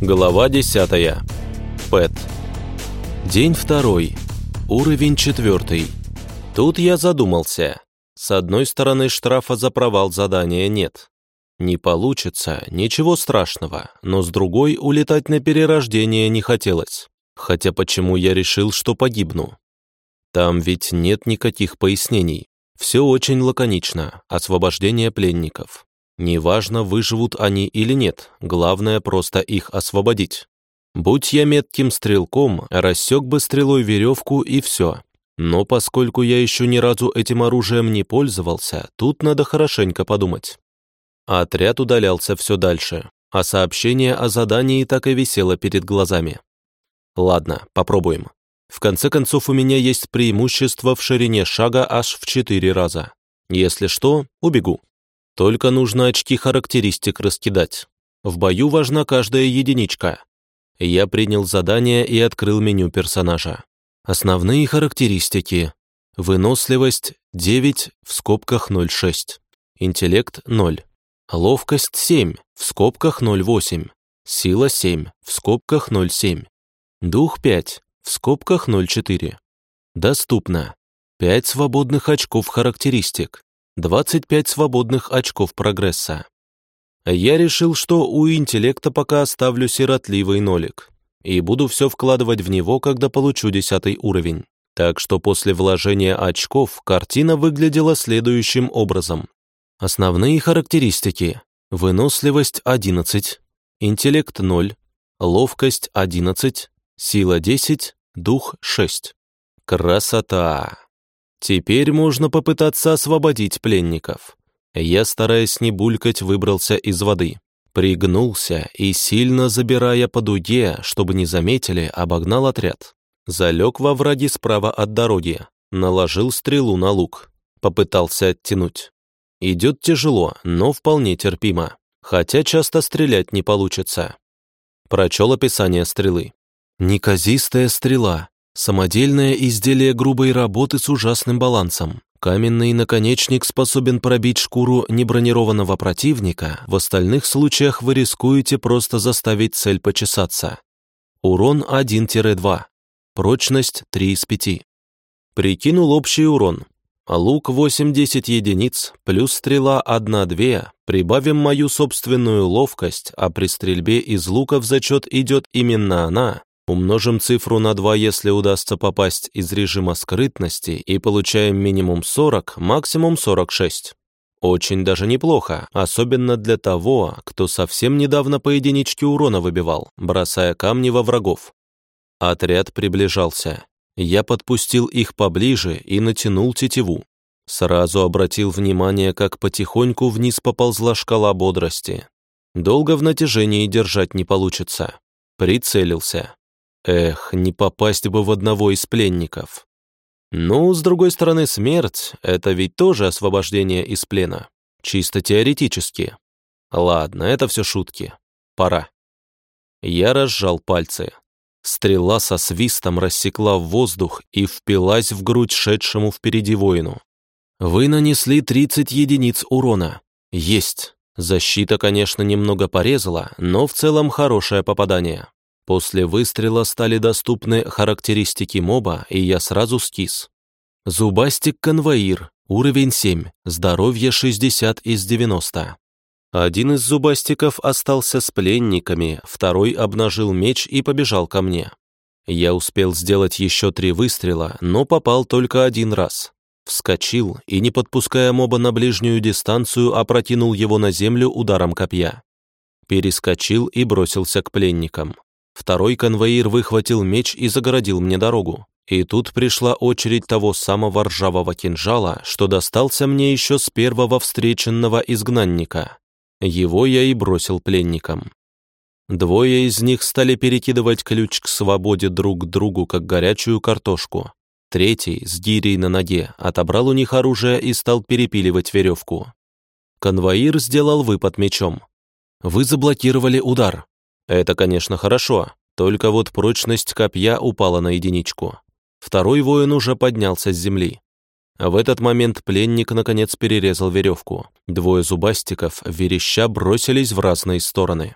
Глава 10. Пэт. День второй. Уровень четвертый. Тут я задумался. С одной стороны, штрафа за провал задания нет. Не получится, ничего страшного, но с другой, улетать на перерождение не хотелось. Хотя почему я решил, что погибну? Там ведь нет никаких пояснений. Все очень лаконично. Освобождение пленников. Неважно, выживут они или нет, главное просто их освободить. Будь я метким стрелком, рассек бы стрелой веревку и все. Но поскольку я еще ни разу этим оружием не пользовался, тут надо хорошенько подумать. Отряд удалялся все дальше, а сообщение о задании так и висело перед глазами. Ладно, попробуем. В конце концов, у меня есть преимущество в ширине шага аж в четыре раза. Если что, убегу. Только нужно очки характеристик раскидать. В бою важна каждая единичка. Я принял задание и открыл меню персонажа. Основные характеристики. Выносливость 9 в скобках 0,6. Интеллект 0. Ловкость 7 в скобках 0,8. Сила 7 в скобках 0,7. Дух 5 в скобках 0,4. Доступно. 5 свободных очков характеристик. 25 свободных очков прогресса. Я решил, что у интеллекта пока оставлю сиротливый нолик. И буду все вкладывать в него, когда получу 10 уровень. Так что после вложения очков картина выглядела следующим образом. Основные характеристики. Выносливость 11, интеллект 0, ловкость 11, сила 10, дух 6. Красота! Теперь можно попытаться освободить пленников. Я, стараясь не булькать, выбрался из воды. Пригнулся и, сильно забирая по дуге, чтобы не заметили, обогнал отряд. Залег во враге справа от дороги, наложил стрелу на лук. Попытался оттянуть. Идет тяжело, но вполне терпимо. Хотя часто стрелять не получится. Прочел описание стрелы. Неказистая стрела. Самодельное изделие грубой работы с ужасным балансом. Каменный наконечник способен пробить шкуру небронированного противника, в остальных случаях вы рискуете просто заставить цель почесаться. Урон 1-2. Прочность 3 из 5. Прикинул общий урон. Лук 8-10 единиц, плюс стрела 1-2, прибавим мою собственную ловкость, а при стрельбе из лука в зачет идет именно она, Умножим цифру на 2, если удастся попасть из режима скрытности, и получаем минимум 40, максимум 46. Очень даже неплохо, особенно для того, кто совсем недавно по единичке урона выбивал, бросая камни во врагов. Отряд приближался. Я подпустил их поближе и натянул тетиву. Сразу обратил внимание, как потихоньку вниз поползла шкала бодрости. Долго в натяжении держать не получится. Прицелился. Эх, не попасть бы в одного из пленников. Ну, с другой стороны, смерть — это ведь тоже освобождение из плена. Чисто теоретически. Ладно, это все шутки. Пора. Я разжал пальцы. Стрела со свистом рассекла воздух и впилась в грудь шедшему впереди воину. Вы нанесли 30 единиц урона. Есть. Защита, конечно, немного порезала, но в целом хорошее попадание. После выстрела стали доступны характеристики моба, и я сразу скис. Зубастик-конвоир, уровень 7, здоровье 60 из 90. Один из зубастиков остался с пленниками, второй обнажил меч и побежал ко мне. Я успел сделать еще три выстрела, но попал только один раз. Вскочил и, не подпуская моба на ближнюю дистанцию, опрокинул его на землю ударом копья. Перескочил и бросился к пленникам. Второй конвоир выхватил меч и загородил мне дорогу. И тут пришла очередь того самого ржавого кинжала, что достался мне еще с первого встреченного изгнанника. Его я и бросил пленникам. Двое из них стали перекидывать ключ к свободе друг к другу, как горячую картошку. Третий, с гирей на ноге, отобрал у них оружие и стал перепиливать веревку. Конвоир сделал выпад мечом. «Вы заблокировали удар», это, конечно, хорошо, только вот прочность копья упала на единичку. Второй воин уже поднялся с земли. В этот момент пленник наконец перерезал веревку. Двое зубастиков, вереща, бросились в разные стороны.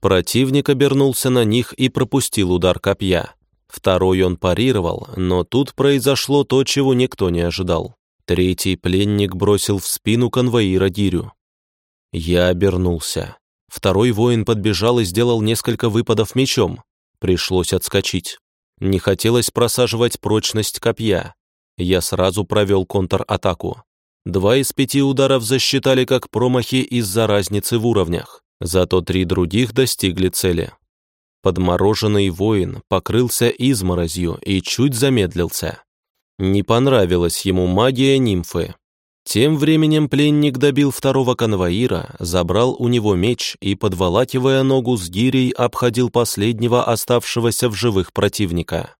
Противник обернулся на них и пропустил удар копья. Второй он парировал, но тут произошло то, чего никто не ожидал. Третий пленник бросил в спину конвоира гирю. Я обернулся. Второй воин подбежал и сделал несколько выпадов мечом. Пришлось отскочить. Не хотелось просаживать прочность копья. Я сразу провел контр-атаку. Два из пяти ударов засчитали как промахи из-за разницы в уровнях. Зато три других достигли цели. Подмороженный воин покрылся изморозью и чуть замедлился. Не понравилась ему магия нимфы. Тем временем пленник добил второго конвоира, забрал у него меч и, подволакивая ногу с гирей, обходил последнего оставшегося в живых противника.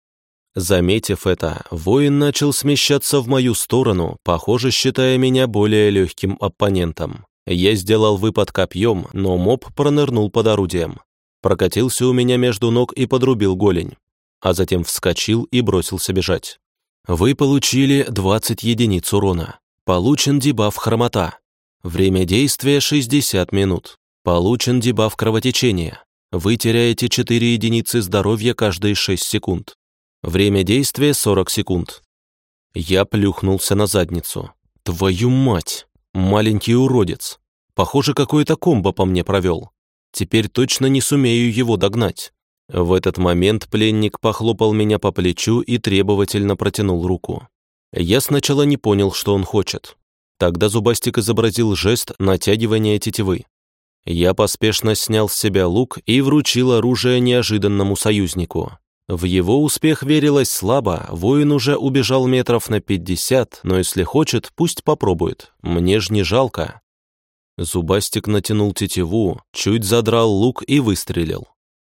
Заметив это, воин начал смещаться в мою сторону, похоже, считая меня более легким оппонентом. Я сделал выпад копьем, но моб пронырнул под орудием. Прокатился у меня между ног и подрубил голень, а затем вскочил и бросился бежать. Вы получили 20 единиц урона. Получен дебаф хромота. Время действия 60 минут. Получен дебаф кровотечения. Вы теряете 4 единицы здоровья каждые 6 секунд. Время действия 40 секунд. Я плюхнулся на задницу. Твою мать! Маленький уродец. Похоже, какое-то комбо по мне провел. Теперь точно не сумею его догнать. В этот момент пленник похлопал меня по плечу и требовательно протянул руку. Я сначала не понял, что он хочет. Тогда Зубастик изобразил жест натягивания тетивы. Я поспешно снял с себя лук и вручил оружие неожиданному союзнику. В его успех верилось слабо, воин уже убежал метров на пятьдесят, но если хочет, пусть попробует, мне ж не жалко. Зубастик натянул тетиву, чуть задрал лук и выстрелил.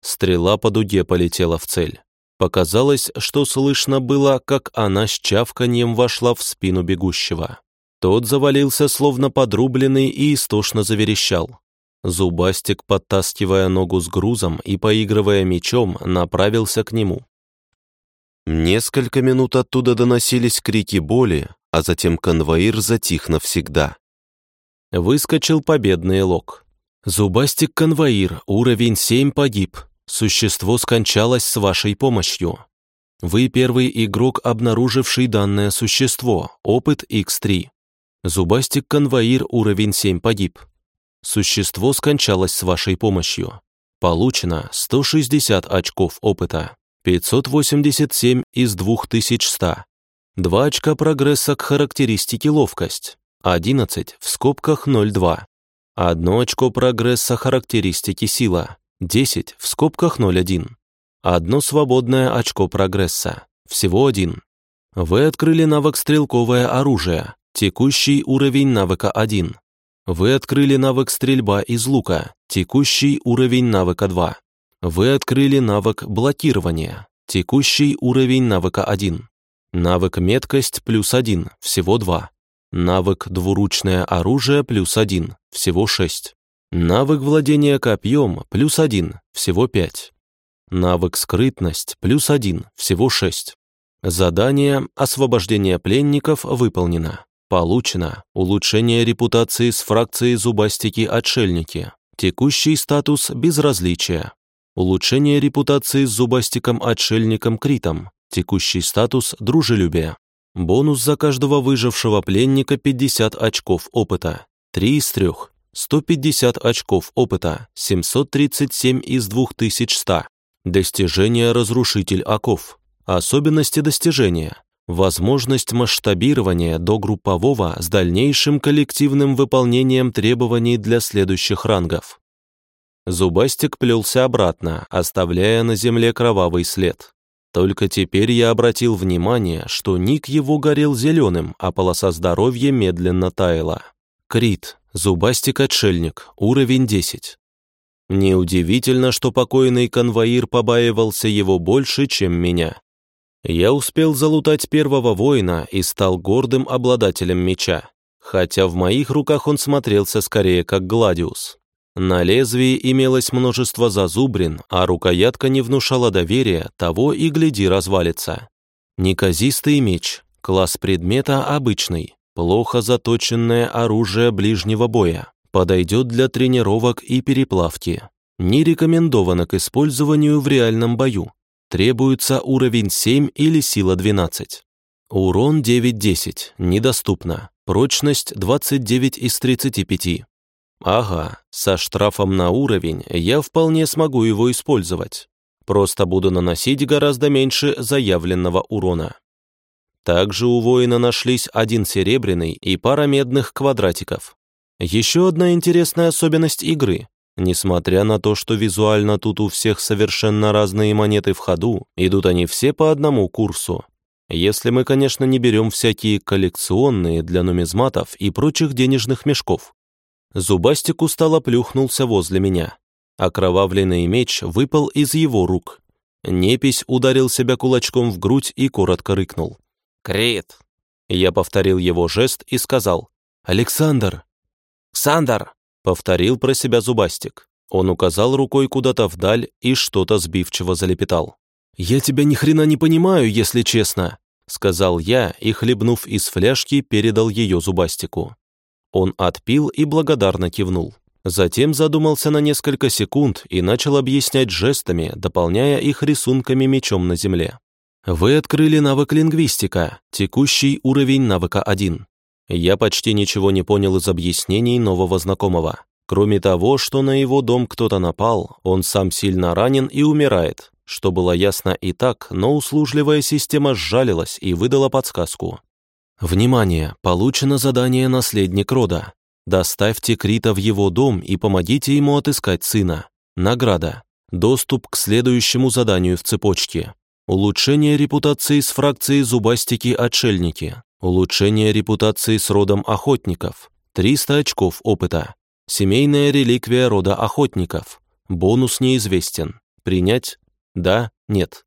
Стрела по дуге полетела в цель. Показалось, что слышно было, как она с чавканьем вошла в спину бегущего. Тот завалился, словно подрубленный, и истошно заверещал. Зубастик, подтаскивая ногу с грузом и поигрывая мечом, направился к нему. Несколько минут оттуда доносились крики боли, а затем конвоир затих навсегда. Выскочил победный лог. «Зубастик-конвоир, уровень 7 погиб. Существо скончалось с вашей помощью. Вы первый игрок, обнаруживший данное существо, опыт X3. Зубастик-конвоир, уровень 7 погиб. Существо скончалось с вашей помощью. Получено 160 очков опыта, 587 из 2100. 2 очка прогресса к характеристике ловкость, 11 в скобках 0,2. 1 очко прогресса характеристики сила, 10 в скобках 0,1. Одно свободное очко прогресса, всего один. Вы открыли навык стрелковое оружие, текущий уровень навыка 1. Вы открыли навык стрельба из лука, текущий уровень навыка 2. Вы открыли навык блокирования, текущий уровень навыка 1. Навык меткость плюс 1, всего 2. Навык двуручное оружие плюс 1, всего 6. Навык владения копьем плюс 1, всего 5. Навык скрытность плюс 1, всего 6. Задание «Освобождение пленников» выполнено. Получено улучшение репутации с фракцией зубастики-отшельники. Текущий статус безразличия. Улучшение репутации с зубастиком-отшельником Критом. Текущий статус дружелюбия. Бонус за каждого выжившего пленника 50 очков опыта. 3 из 3. 150 очков опыта. 737 из 2100. Достижение разрушитель оков. Особенности достижения. Возможность масштабирования до группового с дальнейшим коллективным выполнением требований для следующих рангов. Зубастик плелся обратно, оставляя на земле кровавый след. Только теперь я обратил внимание, что ник его горел зеленым, а полоса здоровья медленно таяла. Крит, зубастик-отшельник, уровень 10. Неудивительно, что покойный конвоир побаивался его больше, чем меня. Я успел залутать первого воина и стал гордым обладателем меча, хотя в моих руках он смотрелся скорее как гладиус. На лезвии имелось множество зазубрин, а рукоятка не внушала доверия, того и гляди развалится. Неказистый меч, класс предмета обычный, плохо заточенное оружие ближнего боя, подойдет для тренировок и переплавки. Не рекомендовано к использованию в реальном бою. Требуется уровень 7 или сила 12. Урон 9-10, недоступно. Прочность 29 из 35. Ага, со штрафом на уровень я вполне смогу его использовать. Просто буду наносить гораздо меньше заявленного урона. Также у воина нашлись один серебряный и пара медных квадратиков. Еще одна интересная особенность игры. Несмотря на то, что визуально тут у всех совершенно разные монеты в ходу, идут они все по одному курсу. Если мы, конечно, не берем всякие коллекционные для нумизматов и прочих денежных мешков. Зубастик устало плюхнулся возле меня. Окровавленный меч выпал из его рук. Непись ударил себя кулачком в грудь и коротко рыкнул. «Крит!» Я повторил его жест и сказал «Александр!» «Ксандр!» — повторил про себя Зубастик. Он указал рукой куда-то вдаль и что-то сбивчиво залепетал. «Я тебя ни хрена не понимаю, если честно», — сказал я и, хлебнув из фляжки, передал ее Зубастику. Он отпил и благодарно кивнул. Затем задумался на несколько секунд и начал объяснять жестами, дополняя их рисунками мечом на земле. Вы открыли навык лингвистика, текущий уровень навыка 1. Я почти ничего не понял из объяснений нового знакомого. Кроме того, что на его дом кто-то напал, он сам сильно ранен и умирает, что было ясно и так, но услужливая система сжалилась и выдала подсказку. Внимание! Получено задание «Наследник рода». Доставьте Крита в его дом и помогите ему отыскать сына. Награда. Доступ к следующему заданию в цепочке. Улучшение репутации с фракцией зубастики-отшельники. Улучшение репутации с родом охотников. 300 очков опыта. Семейная реликвия рода охотников. Бонус неизвестен. Принять? Да? Нет?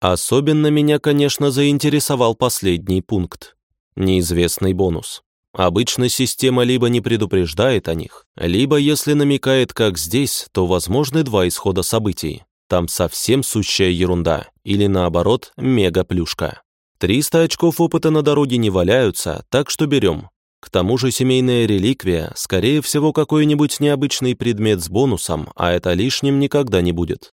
Особенно меня, конечно, заинтересовал последний пункт. Неизвестный бонус. Обычно система либо не предупреждает о них, либо, если намекает, как здесь, то возможны два исхода событий. Там совсем сущая ерунда, или наоборот, мега-плюшка. 300 очков опыта на дороге не валяются, так что берем. К тому же семейная реликвия, скорее всего, какой-нибудь необычный предмет с бонусом, а это лишним никогда не будет.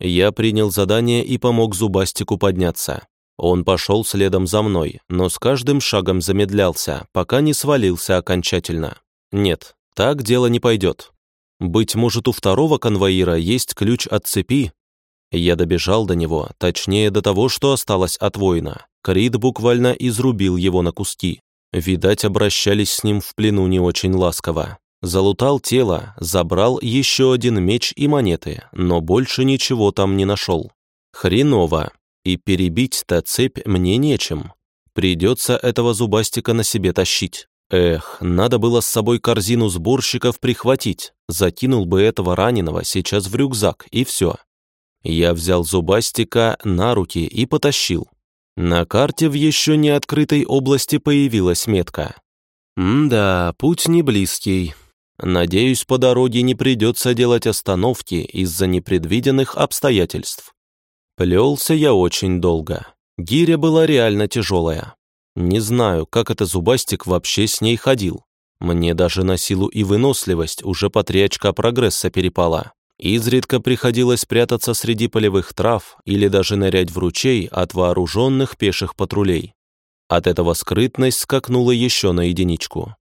Я принял задание и помог Зубастику подняться. Он пошел следом за мной, но с каждым шагом замедлялся, пока не свалился окончательно. Нет, так дело не пойдет. Быть может, у второго конвоира есть ключ от цепи? Я добежал до него, точнее до того, что осталось от воина. Крид буквально изрубил его на куски. Видать, обращались с ним в плену не очень ласково. Залутал тело, забрал еще один меч и монеты, но больше ничего там не нашел. Хреново. И перебить-то цепь мне нечем. Придется этого зубастика на себе тащить. Эх, надо было с собой корзину сборщиков прихватить. Закинул бы этого раненого сейчас в рюкзак, и все. Я взял зубастика на руки и потащил. На карте в еще не открытой области появилась метка. М-да, путь не близкий. Надеюсь, по дороге не придется делать остановки из-за непредвиденных обстоятельств. Плелся я очень долго. Гиря была реально тяжелая. Не знаю, как это Зубастик вообще с ней ходил. Мне даже на силу и выносливость уже по три очка прогресса перепала. Изредка приходилось прятаться среди полевых трав или даже нырять в ручей от вооруженных пеших патрулей. От этого скрытность скакнула еще на единичку.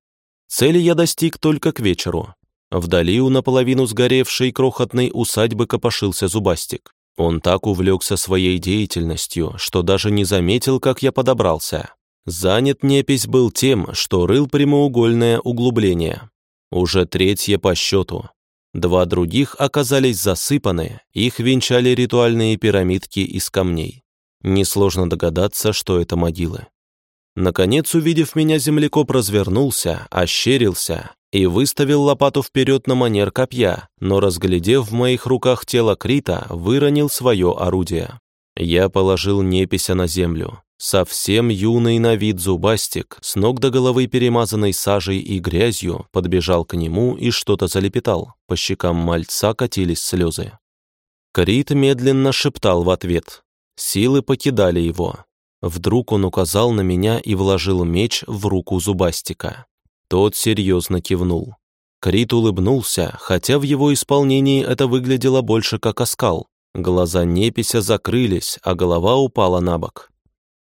Цели я достиг только к вечеру. Вдали у наполовину сгоревшей крохотной усадьбы копошился Зубастик. Он так увлекся своей деятельностью, что даже не заметил, как я подобрался. Занят непись был тем, что рыл прямоугольное углубление. Уже третье по счету. Два других оказались засыпаны, их венчали ритуальные пирамидки из камней. Несложно догадаться, что это могилы. Наконец, увидев меня, землекоп развернулся, ощерился и выставил лопату вперед на манер копья, но, разглядев в моих руках тело Крита, выронил свое орудие. Я положил непися на землю. Совсем юный на вид зубастик, с ног до головы перемазанной сажей и грязью, подбежал к нему и что-то залепетал. По щекам мальца катились слезы. Крит медленно шептал в ответ. Силы покидали его. Вдруг он указал на меня и вложил меч в руку зубастика. Тот серьезно кивнул. Крит улыбнулся, хотя в его исполнении это выглядело больше как оскал. Глаза непися закрылись, а голова упала на бок.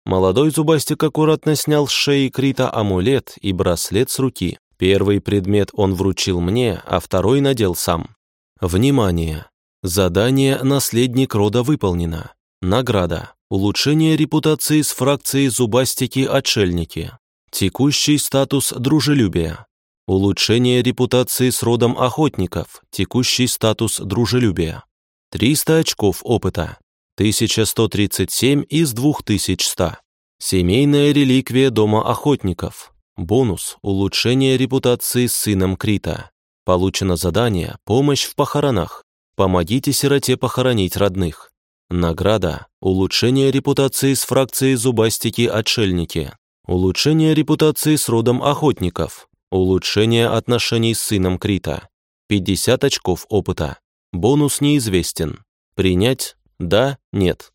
Молодой зубастик аккуратно снял с шеи Крита амулет и браслет с руки. Первый предмет он вручил мне, а второй надел сам. Внимание! Задание «Наследник рода» выполнено. Награда. Улучшение репутации с фракцией «Зубастики-отшельники». Текущий статус «Дружелюбие». Улучшение репутации с родом охотников. Текущий статус «Дружелюбие». 300 очков опыта. 1137 из 2100. Семейная реликвия Дома охотников. Бонус – улучшение репутации с сыном Крита. Получено задание «Помощь в похоронах». Помогите сироте похоронить родных. Награда – улучшение репутации с фракцией «Зубастики-отшельники». Улучшение репутации с родом охотников. Улучшение отношений с сыном Крита. 50 очков опыта. Бонус неизвестен. Принять? Да? Нет.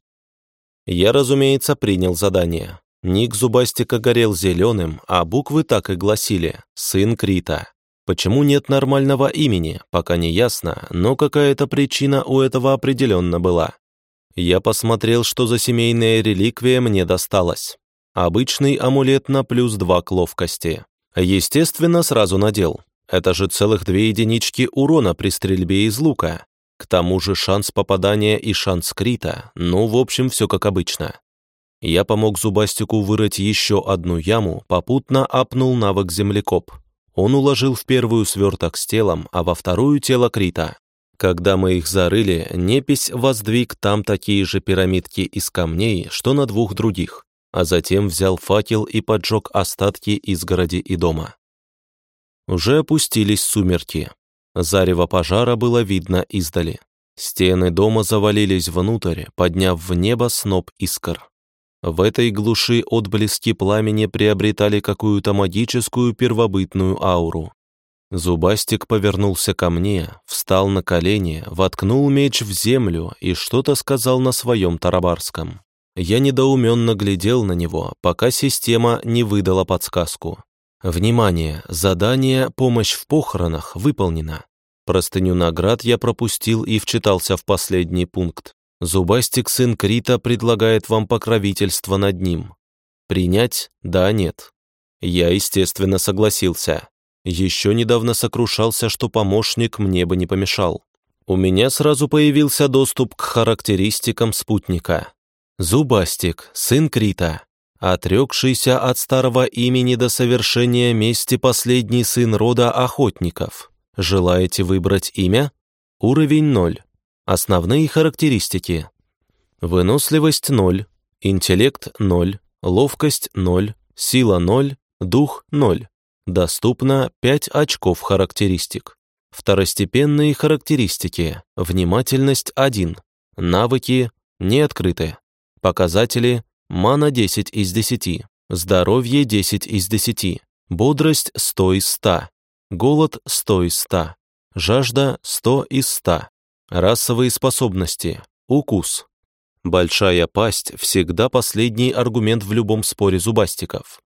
Я, разумеется, принял задание. Ник Зубастика горел зеленым, а буквы так и гласили «Сын Крита». Почему нет нормального имени, пока не ясно, но какая-то причина у этого определенно была. Я посмотрел, что за семейная реликвия мне досталась. Обычный амулет на плюс два к ловкости. Естественно, сразу надел. Это же целых две единички урона при стрельбе из лука. К тому же шанс попадания и шанс крита. Ну, в общем, все как обычно. Я помог Зубастику вырыть еще одну яму, попутно апнул навык землекоп. Он уложил в первую сверток с телом, а во вторую тело Крита. Когда мы их зарыли, непись воздвиг там такие же пирамидки из камней, что на двух других, а затем взял факел и поджег остатки изгороди и дома. Уже опустились сумерки. Зарево пожара было видно издали. Стены дома завалились внутрь, подняв в небо сноп искр. В этой глуши отблески пламени приобретали какую-то магическую первобытную ауру. Зубастик повернулся ко мне, встал на колени, воткнул меч в землю и что-то сказал на своем тарабарском. Я недоуменно глядел на него, пока система не выдала подсказку. Внимание! Задание «Помощь в похоронах» выполнено. Простыню наград я пропустил и вчитался в последний пункт. Зубастик, сын Крита, предлагает вам покровительство над ним. Принять? Да, нет. Я, естественно, согласился. Еще недавно сокрушался, что помощник мне бы не помешал. У меня сразу появился доступ к характеристикам спутника. Зубастик, сын Крита, отрекшийся от старого имени до совершения мести последний сын рода охотников. Желаете выбрать имя? Уровень 0. Основные характеристики. Выносливость 0, интеллект 0, ловкость 0, сила 0, дух 0. Доступно 5 очков характеристик. Второстепенные характеристики. Внимательность 1. Навыки не открыты. Показатели мана 10 из 10, здоровье 10 из 10, бодрость 100 из 100, голод 100 из 100, жажда 100 из 100. Расовые способности. Укус. Большая пасть – всегда последний аргумент в любом споре зубастиков.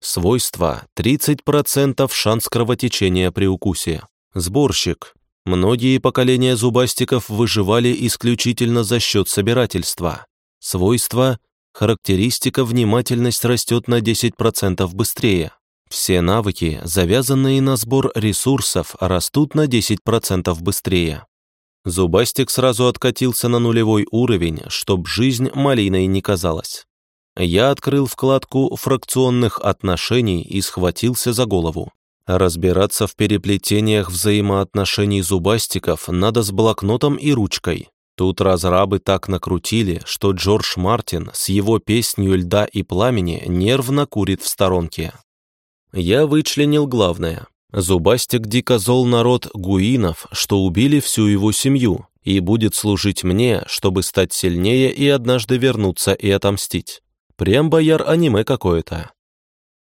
Свойства – 30% шанс кровотечения при укусе. Сборщик. Многие поколения зубастиков выживали исключительно за счет собирательства. Свойства – характеристика внимательность растет на 10% быстрее. Все навыки, завязанные на сбор ресурсов, растут на 10% быстрее. Зубастик сразу откатился на нулевой уровень, чтоб жизнь малиной не казалась. Я открыл вкладку фракционных отношений и схватился за голову. Разбираться в переплетениях взаимоотношений зубастиков надо с блокнотом и ручкой. Тут разрабы так накрутили, что Джордж Мартин с его песнью «Льда и пламени» нервно курит в сторонке. Я вычленил главное. Зубастик дико зол народ гуинов, что убили всю его семью, и будет служить мне, чтобы стать сильнее и однажды вернуться и отомстить. Прям бояр аниме какое-то.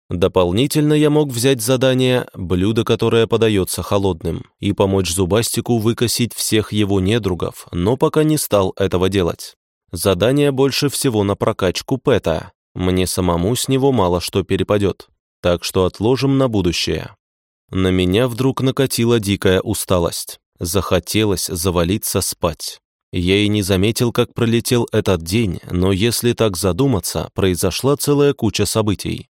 Дополнительно я мог взять задание «Блюдо, которое подается холодным» и помочь Зубастику выкосить всех его недругов, но пока не стал этого делать. Задание больше всего на прокачку Пэта. Мне самому с него мало что перепадет, так что отложим на будущее. На меня вдруг накатила дикая усталость. Захотелось завалиться спать. Я и не заметил, как пролетел этот день, но если так задуматься, произошла целая куча событий.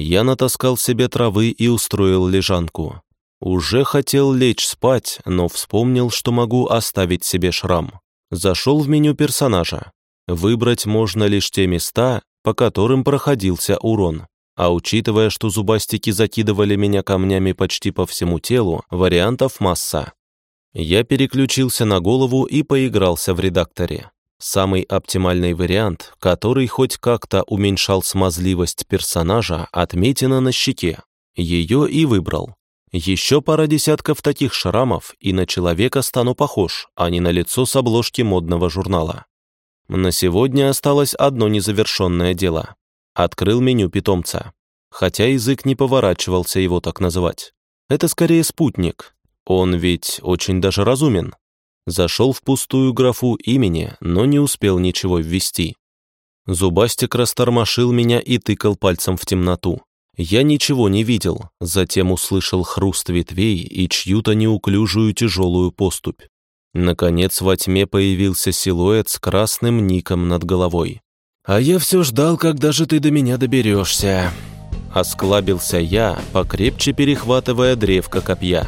Я натаскал себе травы и устроил лежанку. Уже хотел лечь спать, но вспомнил, что могу оставить себе шрам. Зашел в меню персонажа. Выбрать можно лишь те места, по которым проходился урон. А учитывая, что зубастики закидывали меня камнями почти по всему телу, вариантов масса. Я переключился на голову и поигрался в редакторе. Самый оптимальный вариант, который хоть как-то уменьшал смазливость персонажа, отметина на щеке. Ее и выбрал. Еще пара десятков таких шрамов, и на человека стану похож, а не на лицо с обложки модного журнала. На сегодня осталось одно незавершенное дело. Открыл меню питомца. Хотя язык не поворачивался его так называть. Это скорее спутник. Он ведь очень даже разумен. Зашел в пустую графу имени, но не успел ничего ввести. Зубастик растормошил меня и тыкал пальцем в темноту. Я ничего не видел, затем услышал хруст ветвей и чью-то неуклюжую тяжелую поступь. Наконец во тьме появился силуэт с красным ником над головой. «А я все ждал, когда же ты до меня доберешься!» Осклабился я, покрепче перехватывая древко копья.